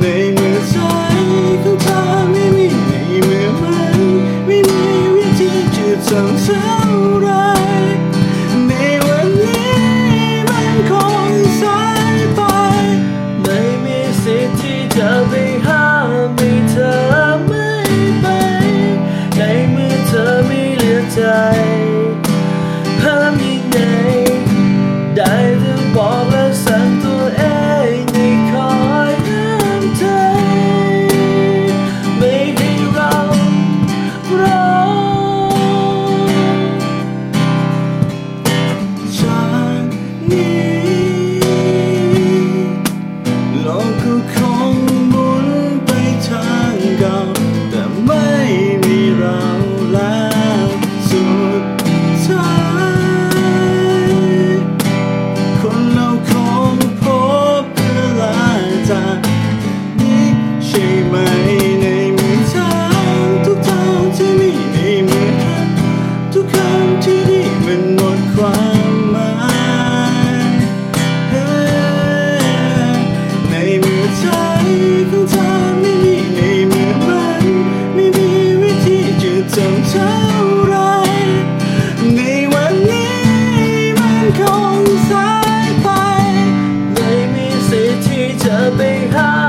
ในมือซ้ของเธอไม่มีในมือมัไม่มีวิธีจะทำเท่าไรในวันนี้มันคงสายไป ไม่มีสิทธิ์ที่จะไปห้ามให้เธอไม่ไป ในมือเธอไม่เหลือใจเพิ่มอีกหน behind.